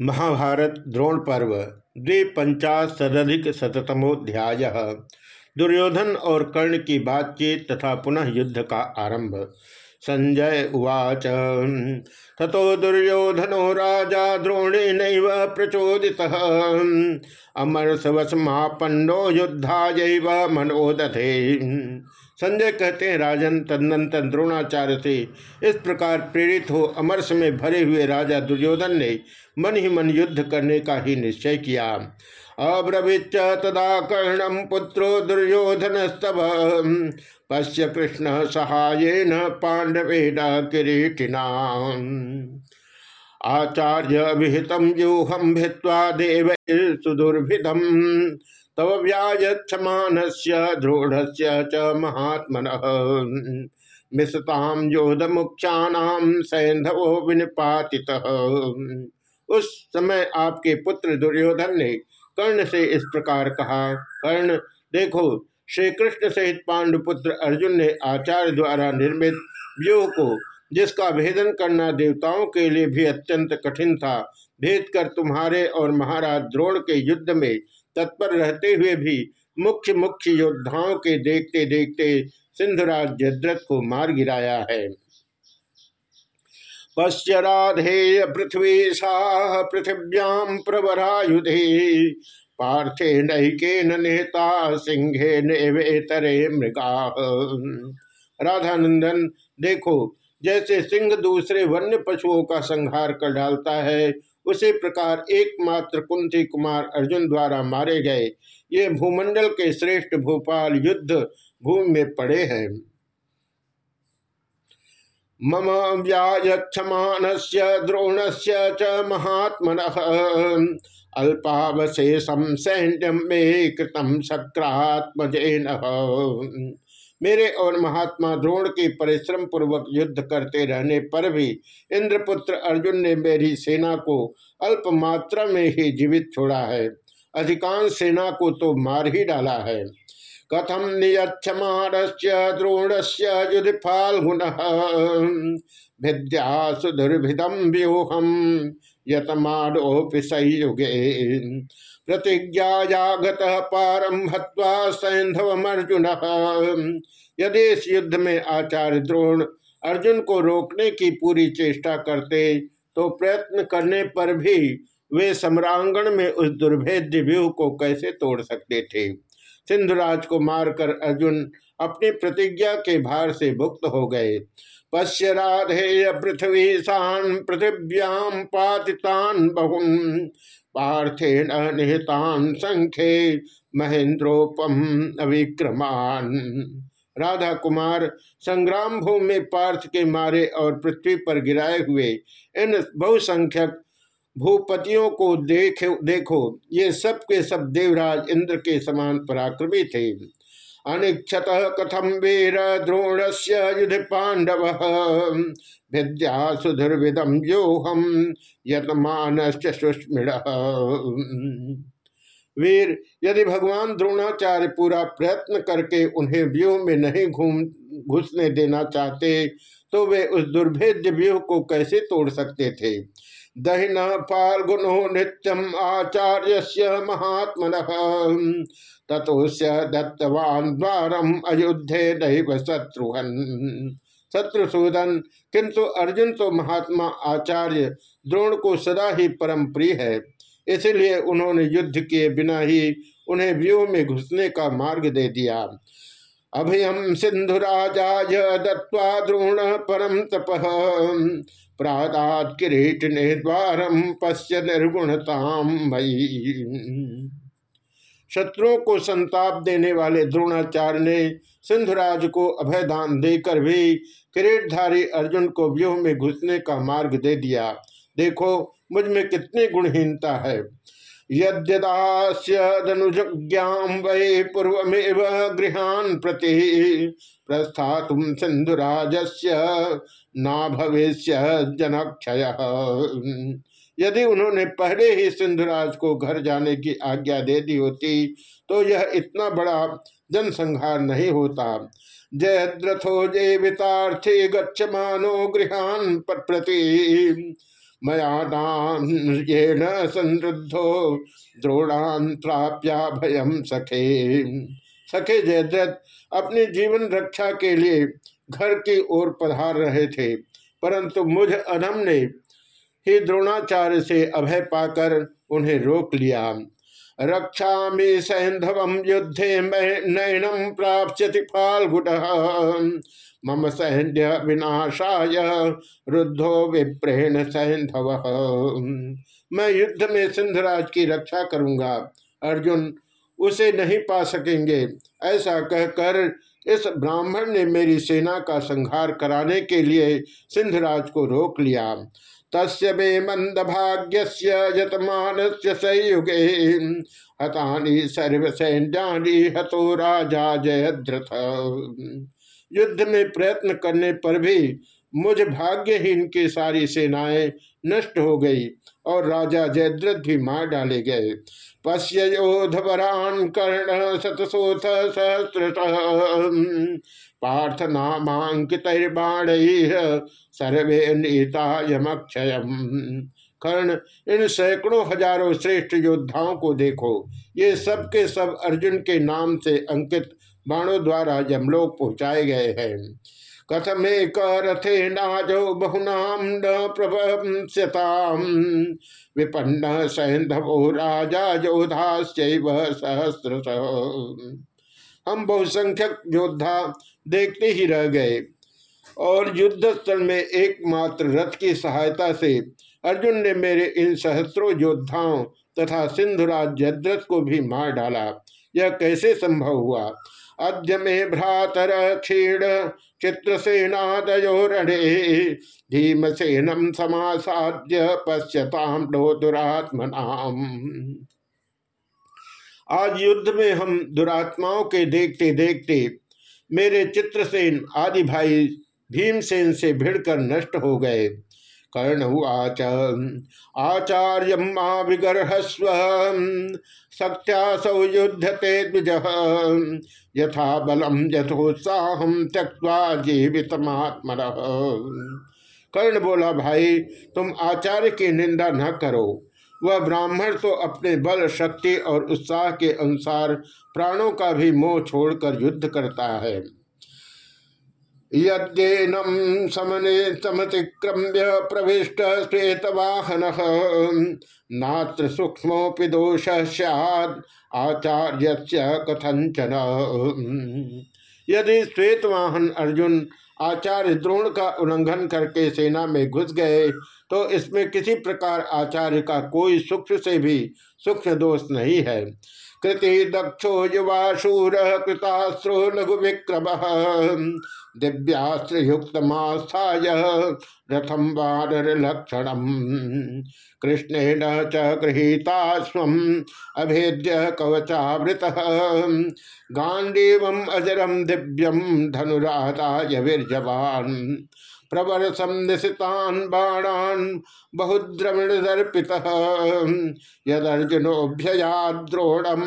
महाभारत द्रोण पर्व द्विपंचाशदिक शतमोध्याय दुर्योधन और कर्ण की बातचीत तथा पुनः युद्ध का आरंभ। संजय उवाच तथो दुर्योधनो राजा द्रोणे नैव प्रचोदित अमरसवसमापन्नो युद्धा मनोदथे संजय कहते हैं, राजन तदनंतर द्रोणाचार्य से, इस प्रकार प्रेरित हो अमरस में भरे हुए राजा दुर्योधन ने मन ही मन युद्ध करने का ही निश्चय किया। अब्रवीच तदा कर्णम पुत्रो दुर्योधन स्तभ पश्य कृष्ण सहाय न पांडवेन किरीटिना। आचार्य विहितम व्यूहम भित्वा देव सुदुर्भिदम। तव व्याजमान से दृढ़ च महात्मन। मिशताम योध मुख्यानाम सैंधवो विनिपाति उस समय आपके पुत्र दुर्योधन ने कर्ण से इस प्रकार कहा, कर्ण, देखो श्री कृष्ण सहित पांडुपुत्र अर्जुन ने आचार्य द्वारा निर्मित व्यूह को, जिसका भेदन करना देवताओं के लिए भी अत्यंत कठिन था, भेद कर तुम्हारे और महाराज द्रोण के युद्ध में तत्पर रहते हुए भी मुख्य मुख्य योद्धाओं के देखते देखते सिंधुराज जद्रथ को मार गिराया है। पश्य राधेय पृथ्वी साह पृथिव्याम प्रवरायुधे, पार्थे नैके नेता सिंहे नेवेतरे मृगा। राधानंदन, देखो, जैसे सिंह दूसरे वन्य पशुओं का संहार कर डालता है उसी प्रकार एकमात्र कुंती कुमार अर्जुन द्वारा मारे गए। ये भूमंडल के श्रेष्ठ भोपाल युद्ध भूमि में पड़े हैं। मम व्यायक्षमान से द्रोण से च महात्मन। अल्पावशेषम सैन्यम में कृतम सक्रात्मजेन मेरे और महात्मा द्रोण के परिश्रम पूर्वक युद्ध करते रहने पर भी इंद्रपुत्र अर्जुन ने मेरी सेना को अल्प मात्रा में ही जीवित छोड़ा है। अधिकांश सेना को तो मार ही डाला है। कथम नियक्षमाणस्य द्रोणस्य युधि भिद्या सुदुर्भिदम व्यूहम प्रतिज्ञायागत पारम हत्वा सैंधवमर्जुन यदि इस युद्ध में आचार्य द्रोण अर्जुन को रोकने की पूरी चेष्टा करते तो प्रयत्न करने पर भी वे सम्रांगण में उस दुर्भेद्य व्यूह को कैसे तोड़ सकते थे? सिंधुराज को मारकर अर्जुन अपनी प्रतिज्ञा के भार से मुक्त हो गए। पश्य राधेय पृथ्वी सान पृथिव्याम पातितान बहुन। पार्थेन निहितान संख्ये महेंद्रोपम अविक्रमान। राधा कुमार संग्राम भूमि में पार्थ के मारे और पृथ्वी पर गिराए हुए इन बहुसंख्यक भूपतियों को देख, देखो, ये सब के सब देवराज इंद्र के समान पराक्रमी थे। अनिक्षत कथम वीर द्रोण से युध पांडव विद्या सुधुर्विदम योहम यतमान सुस्मृण वीर, यदि भगवान द्रोणाचार्य पूरा प्रयत्न करके उन्हें व्यूह में नहीं घूम, घुसने देना चाहते तो वे उस दुर्भेद्य व्यूह को कैसे तोड़ सकते थे? दहिन फाल्गुनो नित्यम आचार्य महात्म तथोस्य दत्तवान द्वारम अयोध्य दैव शत्रुघ्न शत्रुसूदन किंतु अर्जुन तो महात्मा आचार्य द्रोण को सदा ही परम प्रिय है। इसलिए उन्होंने युद्ध किए बिना ही उन्हें व्यूह में घुसने का मार्ग दे दिया। अभयम सिंधुराजा दत्वा द्रोण परम तप। प्रादात ने द्वारम पश्य निर्गुणताम मई शत्रुओं को संताप देने वाले द्रोणाचार्य ने सिंधुराज को अभयदान देकर भी किरीटधारी अर्जुन को व्यूह में घुसने का मार्ग दे दिया। देखो, मुझमें कितनी गुणहीनता है। यद्यदास्यनुज्ञाम वै पूर्वमेव गृहान प्रति प्रस्था सिंधुराज से ना भविष्य जनक्षय। यदि उन्होंने पहले ही सिंधुराज को घर जाने की आज्ञा दे दी होती तो यह इतना बड़ा जनसंहार नहीं होता। जयद्रथो जय गच्छमानो गृहान प्रति मयानाम ये न संरुद्धो द्रोणान प्राप्या भयम सखे। सखे जयद्रथ अपने जीवन रक्षा के लिए घर की ओर पधार रहे थे, परंतु मुझ अनम ने ही द्रोणाचार्य से अभय पाकर उन्हें रोक लिया। रक्षा में सैंधव युद्धे नयनम प्राप्यति फाल्गुट। मम सैन्य विनाशाय रुद्धो विप्रेण सैंधव मैं युद्ध में सिंधराज की रक्षा करूँगा। अर्जुन, उसे नहीं पा सकेंगे। ऐसा कहकर इस ब्राह्मण ने मेरी सेना का संहार कराने के लिए सिंधराज को रोक लिया। तस्य मे मंद भाग्य यतमान संयुगे। हतानी सर्वसैन्यानी हतो राजा जयद्रथ। युद्ध में प्रयत्न करने पर भी मुझ भाग्यहीन की सारी सेनाएँ नष्ट हो गई और राजा जयद्रथ भी मार डाले गए। पश्य योधवरान कर्ण शतशोथ सहस्र पार्थ नामांकित बाण सर्वे नीतायमक्षय कर्ण, इन सैकड़ों हज़ारों श्रेष्ठ योद्धाओं को देखो। ये सब के सब अर्जुन के नाम से अंकित बाणों द्वारा यमलोक पहुँचाए गए हैं। कथमेक रथे नाजो बहुनाम न विपन्न सैंधवो राजा योधाश्चैव सहस्र हम बहुसंख्यक योद्धा देखते ही रह गए और युद्ध स्थल में एकमात्र रथ की सहायता से अर्जुन ने मेरे इन सहस्त्रों योद्धाओं तथा सिंधुराज जद्रथ को भी मार डाला। यह कैसे संभव हुआ? अद्य में भ्रातर क्षीण चित्रसेनादयो रणे भीमसेनम समासाद्य पश्यताम दुरात्मनाम आज युद्ध में हम दुरात्माओं के देखते देखते मेरे चित्रसेन आदि भाई भीमसेन से भिड़कर नष्ट हो गए। कर्ण उच आचार्य विगर्हस्व सौ युद्धते द्विज। यथा बलम यथोत्साह त्यक्वा जीवितमात्म कर्ण बोला, भाई, तुम आचार्य की निंदा न करो। वह ब्राह्मण तो अपने बल, शक्ति और उत्साह के अनुसार प्राणों का भी मोह छोड़कर युद्ध करता है। यद्येनम समने समतिक्रम्य प्रविष्ट श्वेतवाहन नात्र सूक्ष्मोपि दोष सैद आचार्य कथंचन यदि श्वेतवाहन अर्जुन आचार्य द्रोण का उल्लंघन करके सेना में घुस गए तो इसमें किसी प्रकार आचार्य का कोई सूक्ष्म से भी सूक्ष्म दोष नहीं है। कृति दक्षो युवाशूर कृतास्त्रो लघु विक्रम दिव्यास्त्र युक्त रथम वानर लक्षण कृष्णेन च गृहीता स्व अभेद्य कवचावृत गांडीव अजरम दिव्यम धनुराधाय वीरजवान। प्रवर्षम निशितान बाणान बहुद्रविण दर्पित यदर्जुनोभ्यया द्रोणम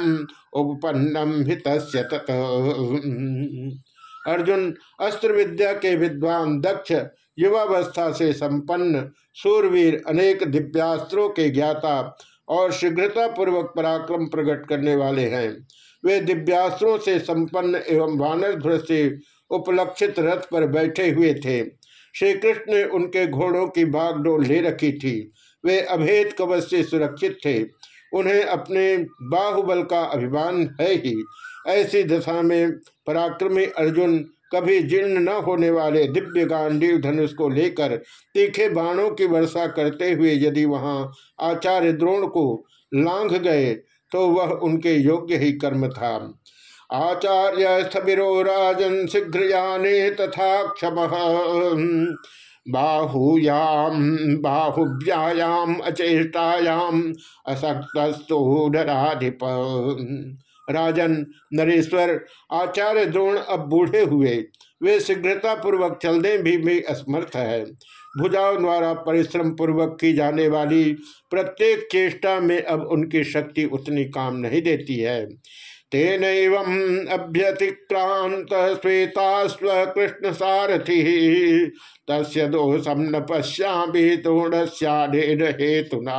उपन्नम हित अर्जुन अस्त्र विद्या के विद्वान दक्ष युवावस्था से संपन्न सूरवीर अनेक दिव्यास्त्रों के ज्ञाता और शीघ्रता पूर्वक पराक्रम प्रकट करने वाले हैं। वे दिव्यास्त्रों से संपन्न एवं वानर से उपलक्षित रथ पर बैठे हुए थे। श्री कृष्ण ने उनके घोड़ों की बागडोल ले रखी थी। वे अभेद कवच से सुरक्षित थे। उन्हें अपने बाहुबल का अभिमान है ही। ऐसी दशा में पराक्रमी अर्जुन कभी जीर्ण न होने वाले दिव्य गांडीव धनुष को लेकर तीखे बाणों की वर्षा करते हुए यदि वहाँ आचार्य द्रोण को लांघ गए तो वह उनके योग्य ही कर्म था। आचार्य स्थबिरो राजन शीघ्र याने तथा क्षम। बाहुयाम बाहुव्यायाम अचेष्टायाम असक्तस्तोधराधिप राजन नरेश्वर आचार्य द्रोण अब बूढ़े हुए। वे शीघ्रता पूर्वक चलने भी, भी असमर्थ है। भुजाओं द्वारा परिश्रम पूर्वक की जाने वाली प्रत्येक चेष्टा में अब उनकी शक्ति उतनी काम नहीं देती है। तेन अभ्यतिक्रांत श्वेता स्वकृष्ण सारथि तस्य दोषम न पश्यामी हेतुना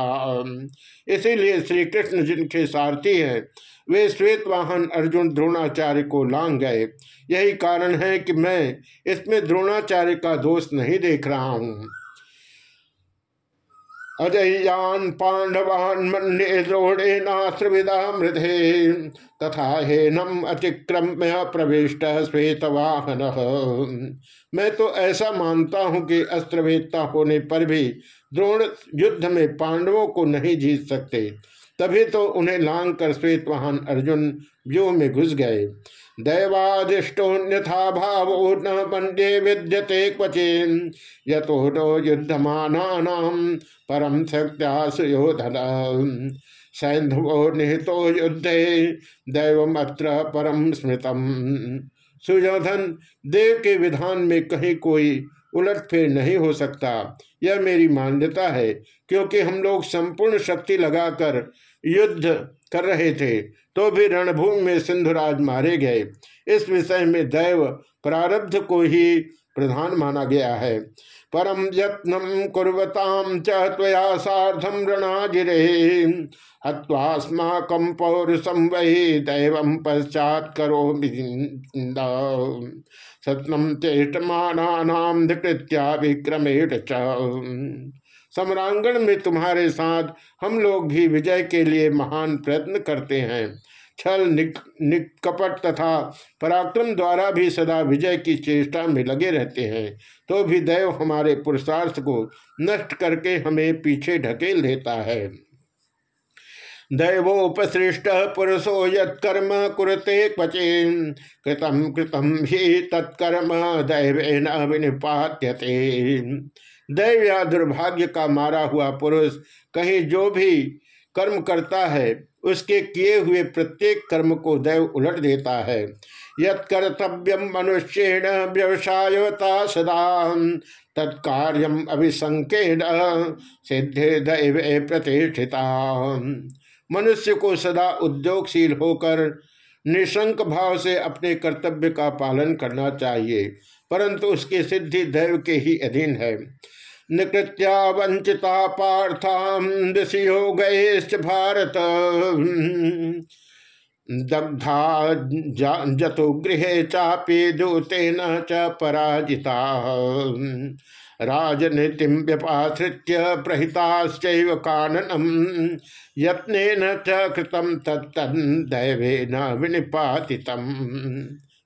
इसीलिए श्री कृष्ण जिनके सारथी हैं वे श्वेत वाहन अर्जुन द्रोणाचार्य को लांग गए। यही कारण है कि मैं इसमें द्रोणाचार्य का दोष नहीं देख रहा हूँ। अजयान पांडवान मन्ये द्रोणेनाश्रविदा मृधे। तथा हेनम अतिक्रम्य प्रविष्ट श्वेतवाहन मैं तो ऐसा मानता हूँ कि अस्त्रवेदता होने पर भी द्रोण युद्ध में पांडवों को नहीं जीत सकते। तभी तो उन्हें लांग कर श्वेत वाहन अर्जुन व्यूह में घुस गए। दैवादिष्टोन्यथा भावो न वंदे विद्यते क्वचिन। यतो नो युद्धमाना परम शक्त्या सैंधवो निहितो युद्धे दैवमत्र परम स्मृतम। सुयोधन, देव के विधान में कहीं कोई उलटफेर नहीं हो सकता। यह मेरी मान्यता है, क्योंकि हम लोग संपूर्ण शक्ति लगाकर युद्ध कर रहे थे तो भी रणभूमि में सिंधुराज मारे गए। इस विषय में दैव प्रारब्ध को ही प्रधान माना गया है। परम यत्न कुरताम चया साधम रणाजिरे। हत्वास्माकम पौरुषम वही दैव पश्चात करो सत्नम चेष्टमानाम धृत्या विक्रमेण सम्रांगण में तुम्हारे साथ हम लोग भी विजय के लिए महान प्रयत्न करते हैं। छल निकपट तथा पराक्रम द्वारा भी सदा विजय की चेष्टा में लगे रहते हैं। तो भी दैव हमारे पुरुषार्थ को नष्ट करके हमें पीछे ढकेल देता है। दैवोपसृष्ट पुरुषो यत्कर्म कुरते क्वचे कृतम कृतम ही तत्कर्म दैवेन विनिपात्यते दैव या दुर्भाग्य का मारा हुआ पुरुष कहीं जो भी कर्म करता है, उसके किए हुए प्रत्येक कर्म को दैव उलट देता है। यत्कर्तव्यम मनुष्येण व्यवसायता सदा तत्कार्यम अभिसंकेन सिद्धे दैव प्रतिष्ठिता। मनुष्य को सदा उद्योगशील होकर निशंक भाव से अपने कर्तव्य का पालन करना चाहिए, परंतु उसकी सिद्धि दैव के ही अधीन है। निकृत्या वंचिता पार्थाम दिशो गए भारत। दग्धा जतो गृह चापी दूतेन च पराजिता। राजनीति व्यपाश्रित्य प्रहिताश्चैव काननम यत्न च कृतम तत्तन न विनिपातितम।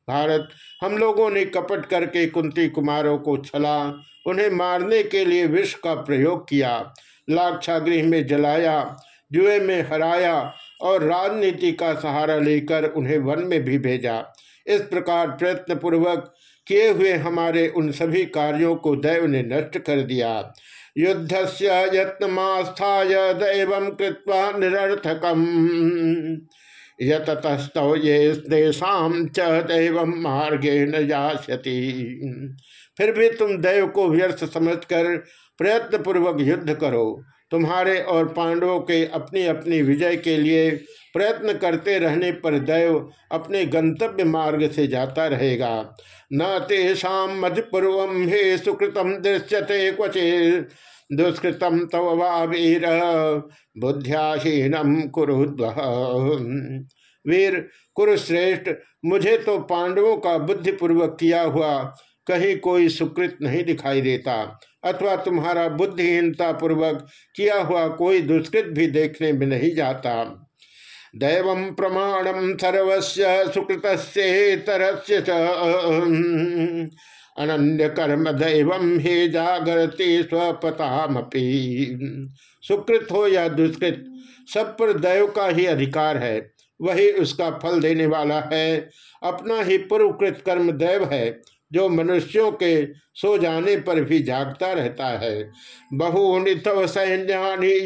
भारत, हम लोगों ने कपट करके कुंती कुमारों को छला। उन्हें मारने के लिए विष का प्रयोग किया, लाक्षागृह में जलाया, जुए में हराया और राजनीति का सहारा लेकर उन्हें वन में भी भेजा। इस प्रकार प्रयत्न पूर्वक किए हुए हमारे उन सभी कार्यों को दैव ने नष्ट कर दिया। युद्ध से यत्नमास्थाय दैव कृत्वा निरर्थकम। यतस्तव ये देशा च दैव मार्गे न जाति फिर भी तुम दैव को व्यर्थ समझकर कर प्रयत्नपूर्वक युद्ध करो। तुम्हारे और पांडवों के अपनी अपनी विजय के लिए प्रयत्न करते रहने पर दैव अपने गंतव्य मार्ग से जाता रहेगा। न तेषा मधुपूर्व हे सुकृतम दृश्यते क्वचे दुष्कृतम तव वीर बुद्ध्याहीनम वीर कुरुश्रेष्ठ मुझे तो पांडवों का बुद्धिपूर्वक किया हुआ कहीं कोई सुकृत नहीं दिखाई देता, अथवा तुम्हारा बुद्धिहीनता पूर्वक किया हुआ कोई दुष्कृत भी देखने में नहीं जाता। दैव प्रमाणम सर्वस्य सुकृत अनन्य कर्म दैव हे जागरती स्वपतामपी। सुकृत हो या दुष्कृत, सब पर दैव का ही अधिकार है, वही उसका फल देने वाला है। अपना ही पूर्वकृत कर्म दैव है जो मनुष्यों के सो जाने पर भी जागता रहता है। बहुनि तव सैन्यानि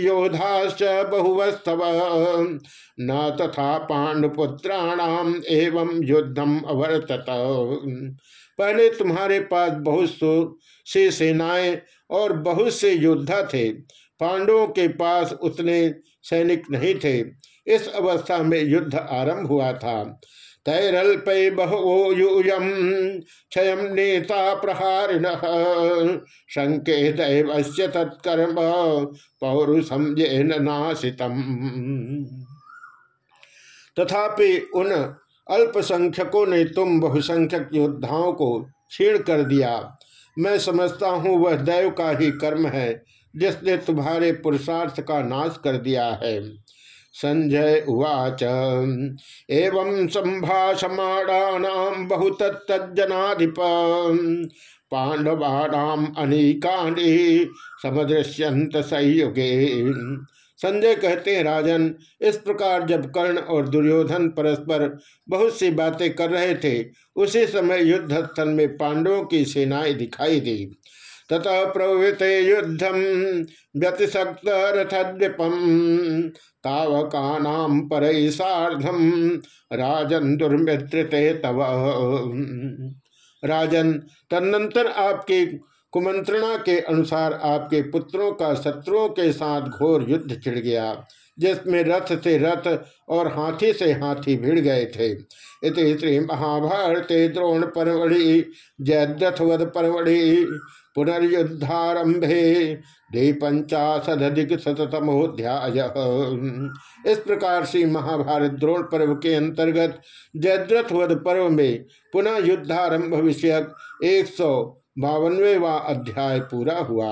बहुवस्तव न तथा पांडुपुत्राणाम एवं युद्धम अवर्तत। पहले तुम्हारे पास बहुत से सेनाएँ और बहुत से योद्धा थे। पांडवों के पास उतने सैनिक नहीं थे। इस अवस्था में युद्ध आरंभ हुआ था। तैरल्पै बहवो यूयम क्षय नेता प्रहारिण। दैवस्य तत्कर्म पौरुषम नाशितम। तथापि उन अल्पसंख्यकों ने तुम बहुसंख्यक योद्धाओं को छीण कर दिया। मैं समझता हूँ वह दैव का ही कर्म है, जिसने तुम्हारे पुरुषार्थ का नाश कर दिया है। संजय उवाच। एवं संभाषमाणानाम बहुतत्तजनाधिप पांडवाणाम अनेकानि समदृश्यंत संयुगे संजय कहते हैं, राजन, इस प्रकार जब कर्ण और दुर्योधन परस्पर बहुत सी बातें कर रहे थे, उसी समय युद्ध स्थल में पांडवों की सेनाएँ दिखाई दी। ततः प्रवृते युद्धम व्यतिशक्त रथद्विपम तावकानाम पर साधम राजन दुर्मित्रते तव। राजन, तदनंतर आपके कुमंत्रणा के अनुसार आपके पुत्रों का शत्रुओं के साथ घोर युद्ध छिड़ गया, जिसमें रथ से रथ और हाथी से हाथी भिड़ गए थे। श्री महाभारते द्रोण परवड़ी जयद्रथवध परवड़ी। पुनर्युद्धारंभे दिपंचाशदिक शतमोध्याय इस प्रकार से महाभारत द्रोण पर्व के अंतर्गत जयद्रथ वध पर्व में पुनः युद्धारंभ विषयक एक सौ बावनवेवा अध्याय पूरा हुआ।